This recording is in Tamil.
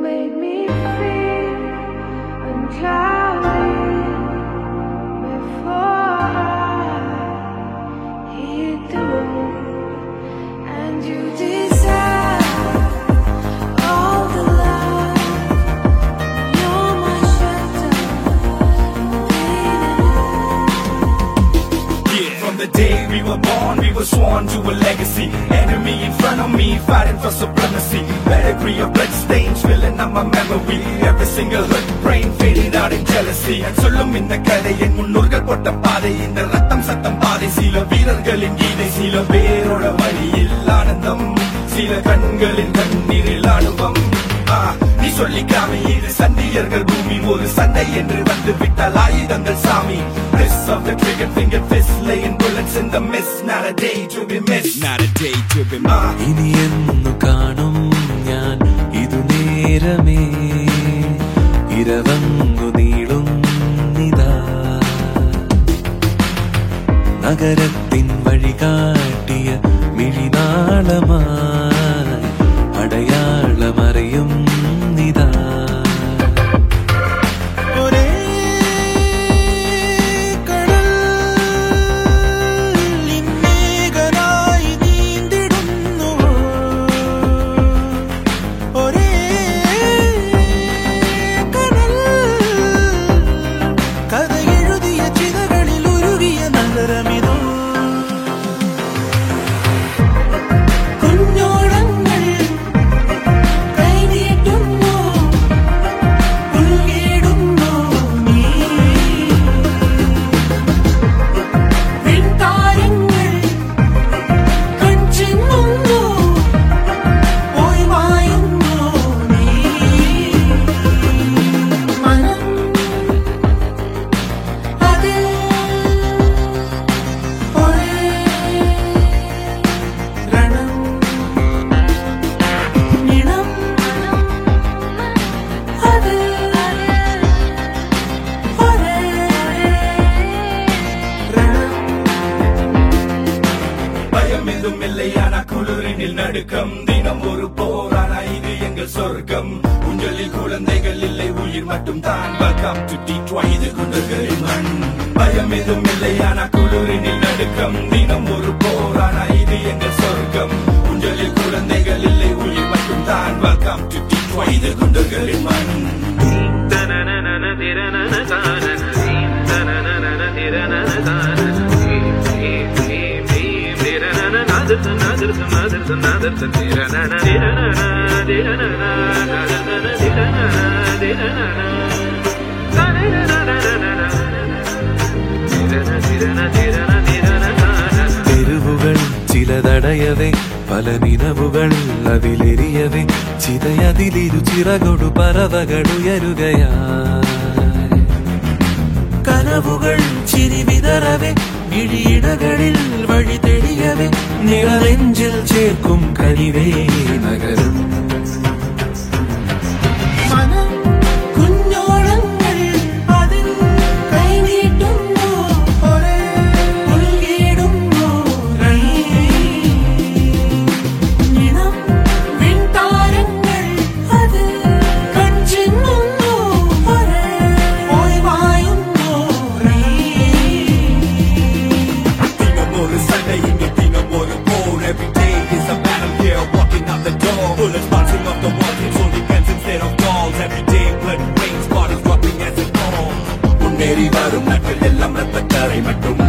made me sworn to a legacy. Enemy in front of me, fighting for supremacy. Pedigree of blood stains filling up my memory. Every single hood brain faded out in jealousy. And சொல்லும் இந்த கதை என் முன்னோர்கள் போட்ட பாதை இந்த ரத்தம் சத்தம் பாதை சில வீரர்களின் கீதை சில பேரோட வழியில் ஆனந்தம் சில கண்களின் கண்ணீரில் அனுபவம் நீ சொல்லிக்காம இது சந்தியர்கள் பூமி ஒரு சண்டை என்று வந்து விட்டால் ஆயுதங்கள் சாமி Press of the trigger finger bullets in the mist not a day to be missed not a day to be missed ഇനി എന്നു കാണും ഞാൻ ഇതു നേരമേ ഇരവങ്ങു നീളുന്നിതാ നഗരത്തിൻ വഴി കാട്ടിയ நடுக்கம். தினம் ஒரு போரான இது எங்கள் சொர்க்கம். உங்களில் குழந்தைகள் இல்லை உயிர் மட்டும் தான். வெல்கம் டு டி இது குண்டுகளின் மண். பயம் எதுவும் இல்லையான குளிரினில் நடுக்கம். தினம் ஒரு போரான இது எங்கள் சொர்க்கம். உங்களில் குழந்தைகள் இல்லை உயிர் மட்டும் தான். வெல்கம் டு டி இது குண்டுகளின் மண். തെരുവുകൾ ചിലതടയവേ പല നിലവുകൾ അതിലെരിയവേ ചിതയതിലിരു ചിറകൊടു പറവകളുയരുകയാ. കനവുകൾ ചിരി വിതറവേ நிற நெஞ்சில் சேர்க்கும் கனிவே. ஏறி வரும் நாட்கள் எல்லாம் ரத்தக்காரை மட்டும்.